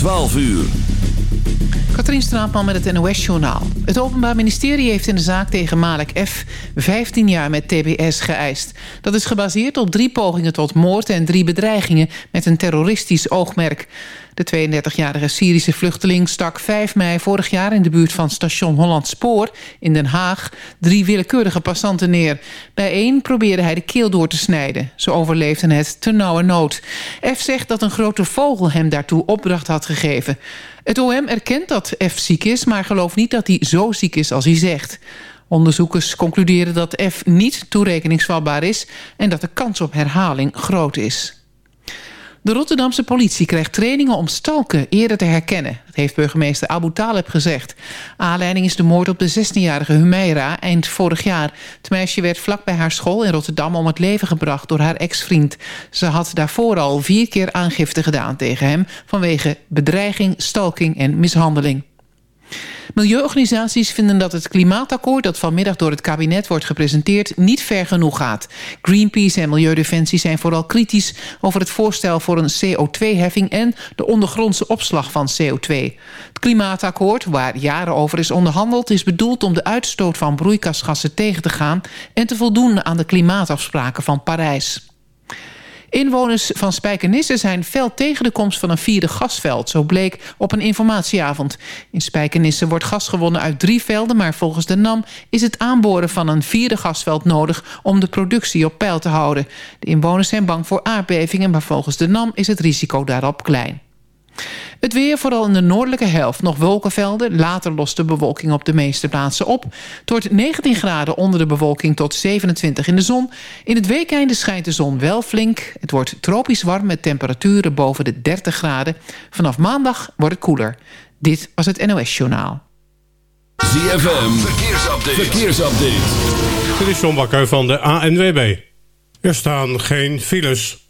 12 uur. Katrien Straatman met het NOS-journaal. Het Openbaar Ministerie heeft in de zaak tegen Malek F. 15 jaar met TBS geëist. Dat is gebaseerd op drie pogingen tot moord en drie bedreigingen... met een terroristisch oogmerk. De 32-jarige Syrische vluchteling stak 5 mei vorig jaar... in de buurt van station Holland Spoor in Den Haag... drie willekeurige passanten neer. Bij één probeerde hij de keel door te snijden. Ze overleefden het te nauwe nood. F zegt dat een grote vogel hem daartoe opdracht had gegeven. Het OM erkent dat F ziek is... maar gelooft niet dat hij zo ziek is als hij zegt. Onderzoekers concluderen dat F niet toerekeningsvatbaar is... en dat de kans op herhaling groot is. De Rotterdamse politie krijgt trainingen om stalken eerder te herkennen. Dat heeft burgemeester Abu Taleb gezegd. Aanleiding is de moord op de 16-jarige Humeira eind vorig jaar. Het meisje werd vlak bij haar school in Rotterdam om het leven gebracht door haar ex-vriend. Ze had daarvoor al vier keer aangifte gedaan tegen hem... vanwege bedreiging, stalking en mishandeling. Milieuorganisaties vinden dat het klimaatakkoord... dat vanmiddag door het kabinet wordt gepresenteerd... niet ver genoeg gaat. Greenpeace en Milieudefensie zijn vooral kritisch... over het voorstel voor een CO2-heffing... en de ondergrondse opslag van CO2. Het klimaatakkoord, waar jaren over is onderhandeld... is bedoeld om de uitstoot van broeikasgassen tegen te gaan... en te voldoen aan de klimaatafspraken van Parijs. Inwoners van Spijkenisse zijn fel tegen de komst van een vierde gasveld. Zo bleek op een informatieavond. In Spijkenisse wordt gas gewonnen uit drie velden... maar volgens de NAM is het aanboren van een vierde gasveld nodig... om de productie op peil te houden. De inwoners zijn bang voor aardbevingen... maar volgens de NAM is het risico daarop klein. Het weer, vooral in de noordelijke helft, nog wolkenvelden. Later lost de bewolking op de meeste plaatsen op. Het wordt 19 graden onder de bewolking tot 27 in de zon. In het weekeinde schijnt de zon wel flink. Het wordt tropisch warm met temperaturen boven de 30 graden. Vanaf maandag wordt het koeler. Dit was het NOS Journaal. ZFM, verkeersupdate. verkeersupdate. Dit is John Bakker van de ANWB. Er staan geen files.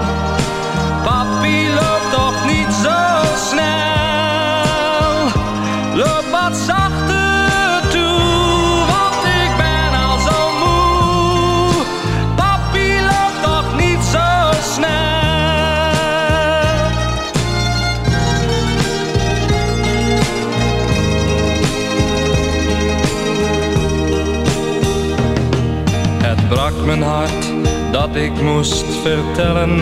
Moest vertellen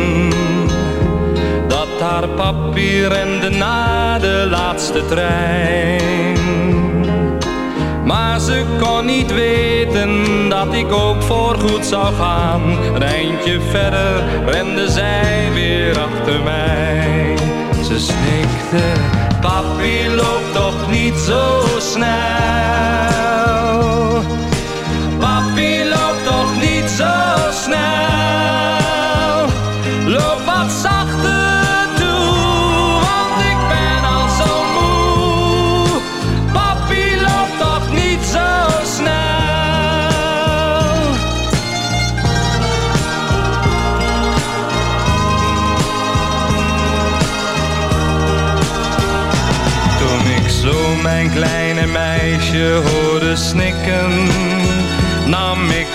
dat haar papi rende na de laatste trein. Maar ze kon niet weten dat ik ook voorgoed zou gaan. Een eindje verder rende zij weer achter mij. Ze snikte, papi loopt toch niet zo snel.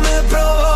me provoca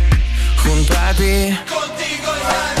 puntati Contigo in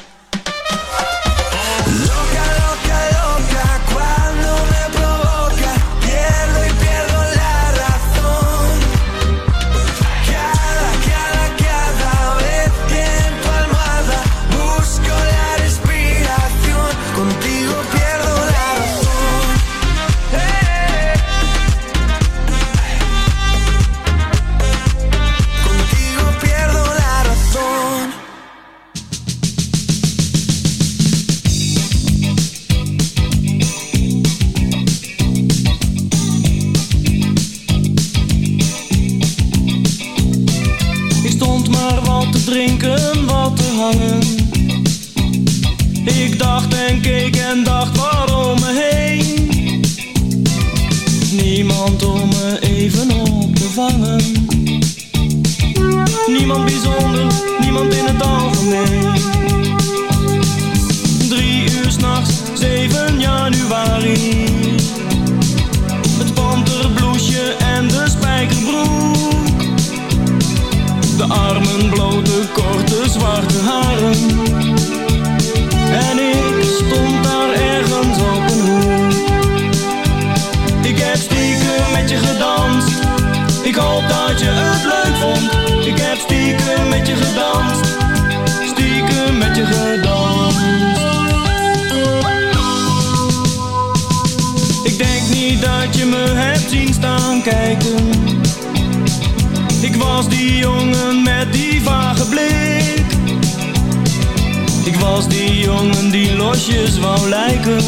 Losjes wou lijken.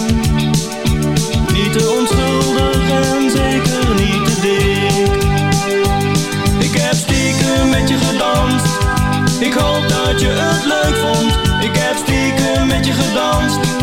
Niet te onschuldig en zeker niet te dik. Ik heb stiekem met je gedanst. Ik hoop dat je het leuk vond. Ik heb stiekem met je gedanst.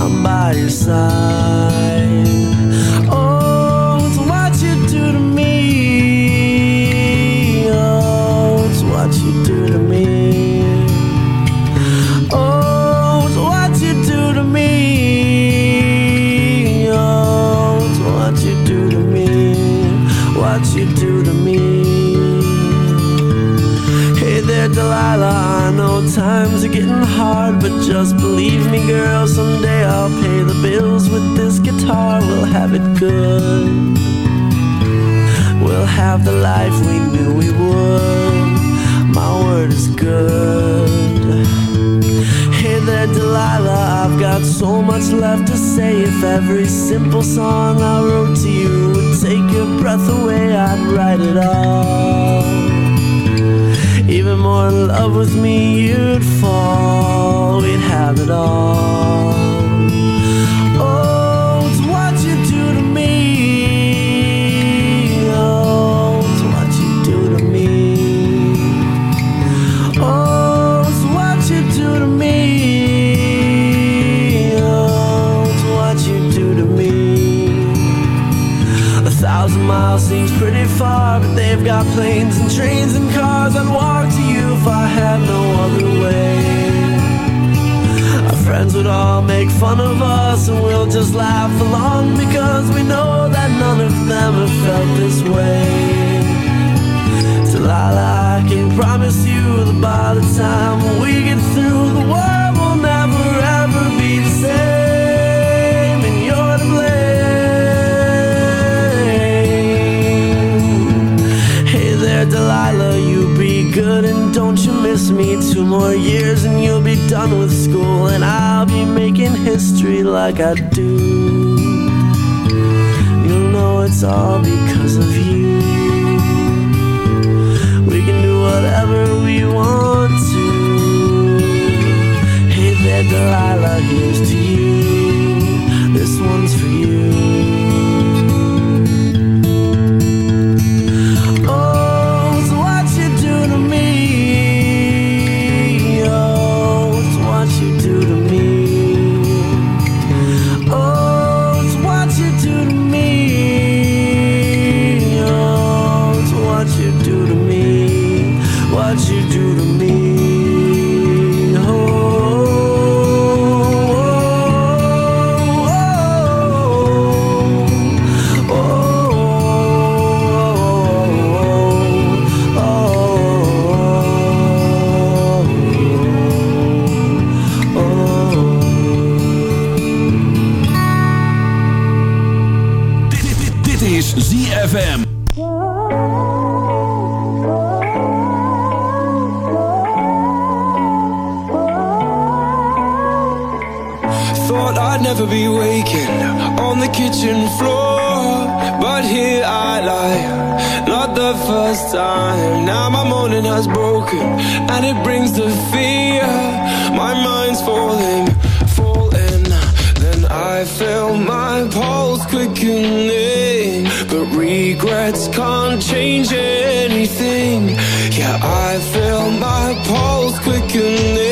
I'm by your side. was me. like I do. you'll know it's all because of you. We can do whatever we want to. Hey there, Delilah, here's to you. last time. Now my morning has broken, and it brings the fear. My mind's falling, falling. Then I feel my pulse quickening, but regrets can't change anything. Yeah, I feel my pulse quickening.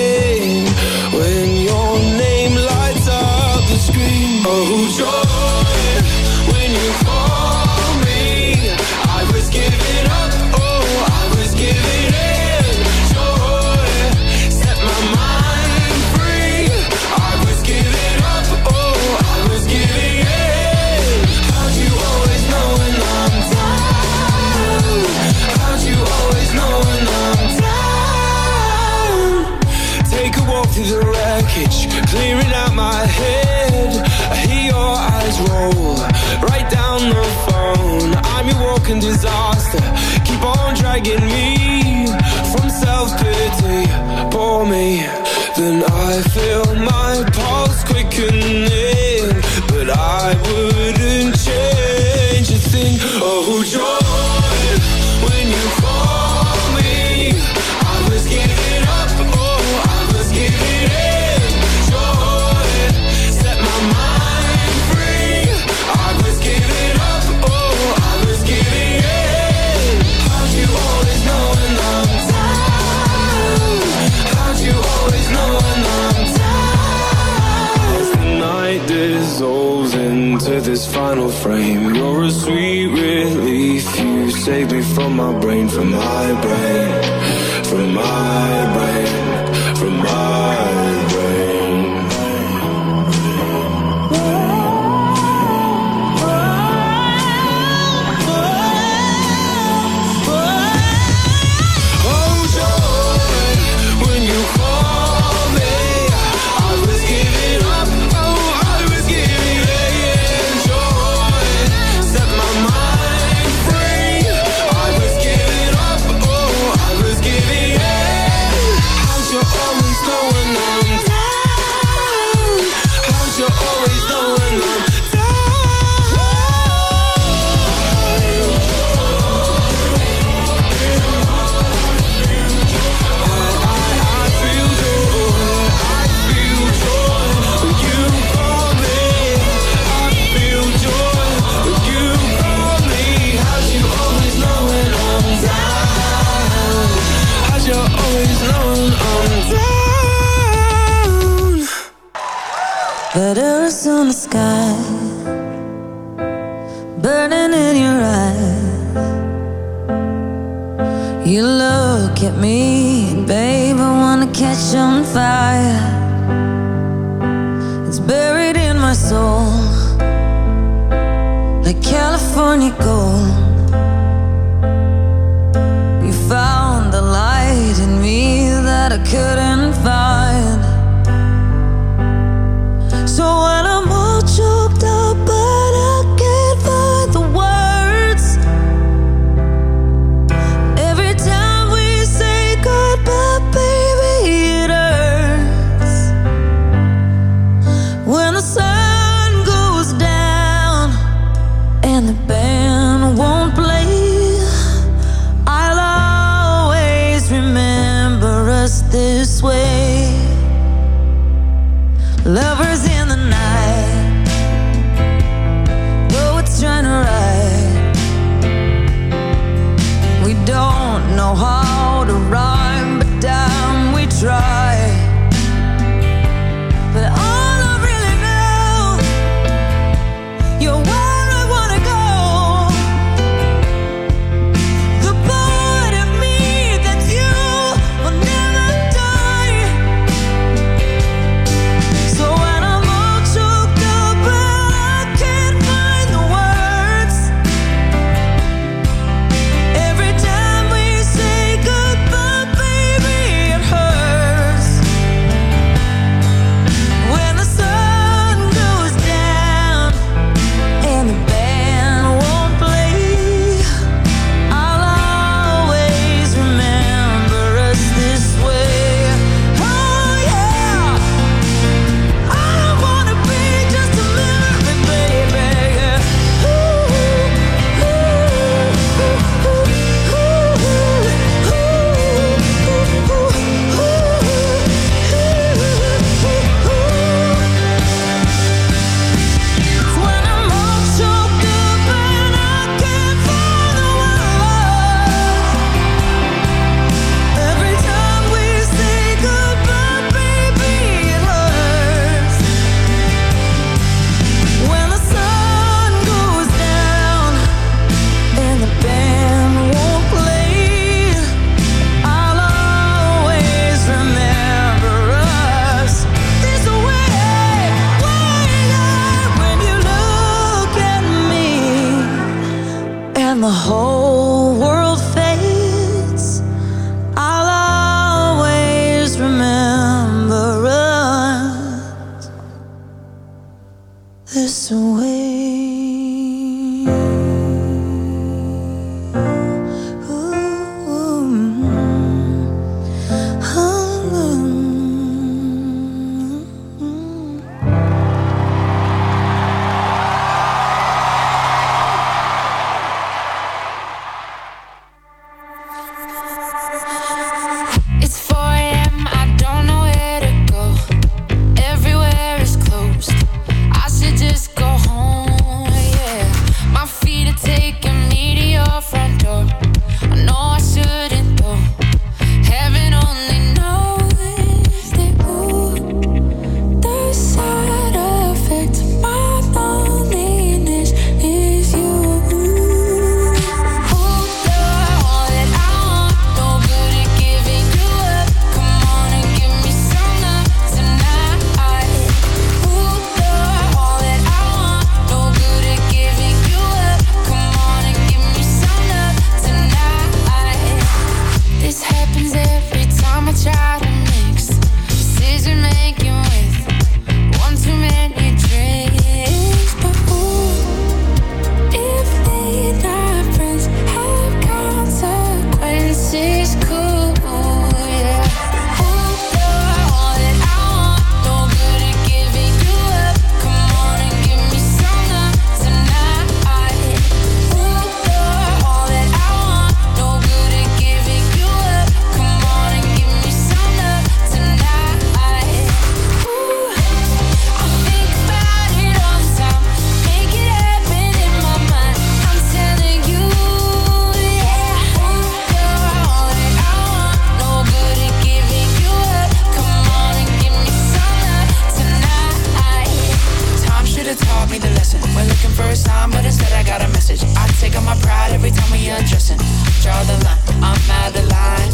I'm mad the line.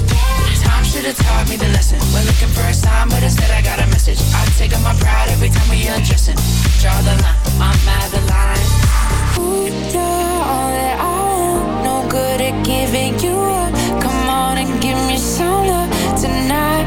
Time should have taught me the lesson. We're looking for a sign, but instead I got a message. I take out my pride every time we undressing. Draw the line, I'm mad the line. Ooh, you're all that I want. No good at giving you up. Come on and give me some love tonight.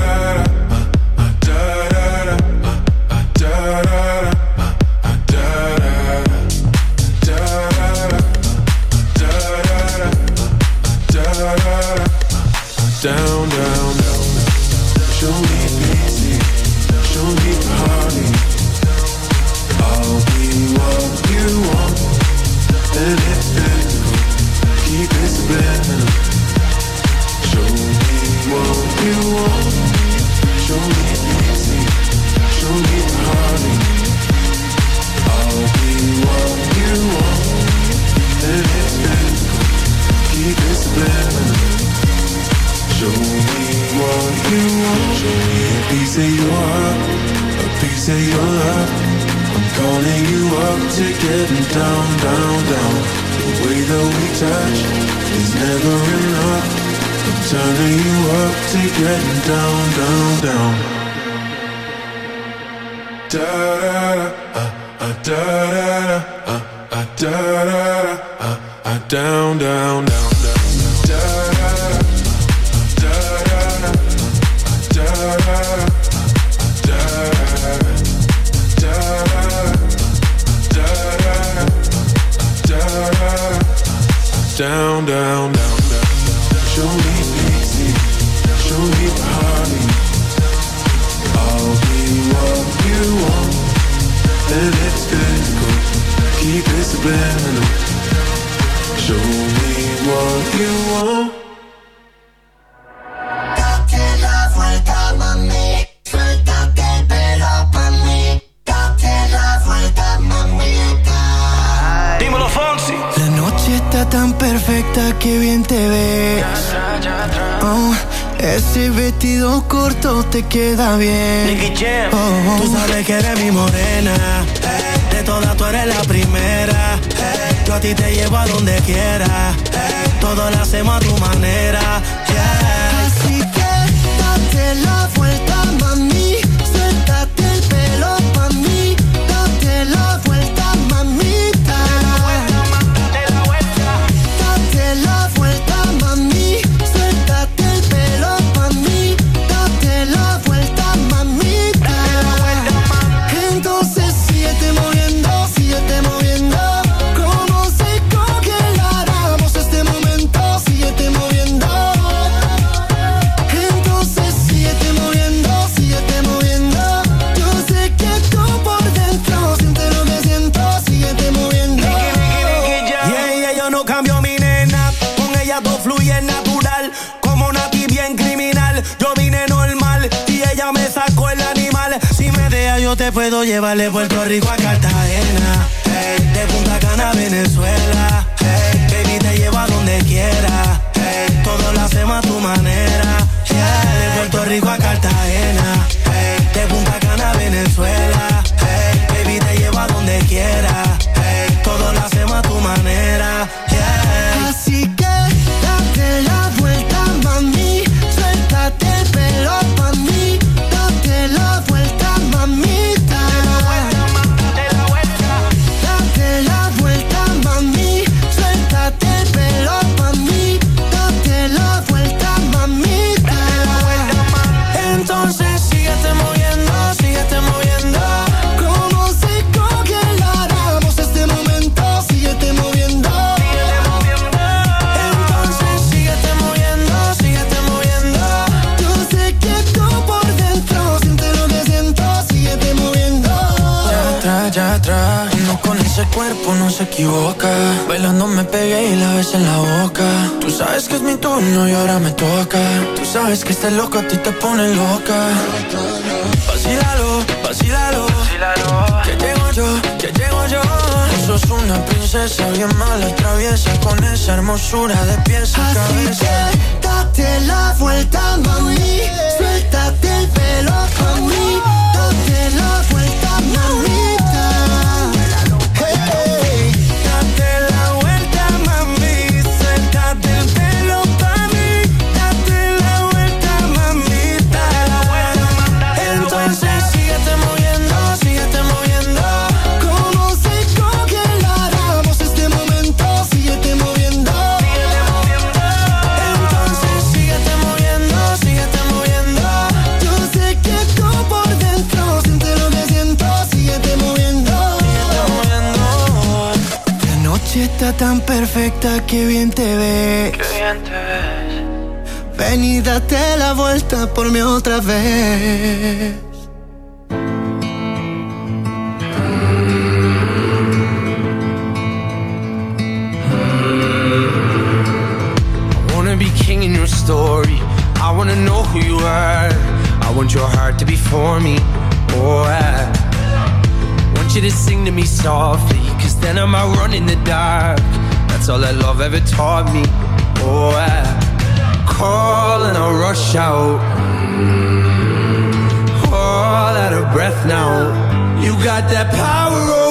qué bien te ves. Oh, ese vestido corto te queda bien. Oh, oh. Tú sabes que eres mi morena. De todas tú eres la primera. Yo a ti te llevo a donde quiera. Todo lo hacemos a tu manera. Así que date la te puedo llevar de Puerto Rico a Cartagena, de Punta Cana a Venezuela, hey, baby te llevo a donde quiera, hey, todo lo hacemos a tu manera, de Puerto Rico a Cartagena, hey, de Punta Cana a Venezuela, hey, baby te llevo a donde quiera, hey, todo lo hacemos a tu manera. Que turno y ahora me toca. Tú sabes que este loco a ti te pone loca. Vacílalo, vacílalo. Que llego yo, que llego yo. Tú sos una princesa bien mala, traviesa. Con esa hermosura de pies a cabeza. Date la vuelta, mami. Suéltate el pelo, mami. Date la vuelta, tan perfecta que bien te ves. Qué bien te ves. Ven y date la vuelta por mí otra vez. I wanna be king in your story. I wanna know who you are. I want your heart to be for me. Oh, I want you to sing to me softly. Cause then I might run in the dark. That's all that love ever taught me. Oh, I call and I'll rush out. All out of breath now. You got that power oh.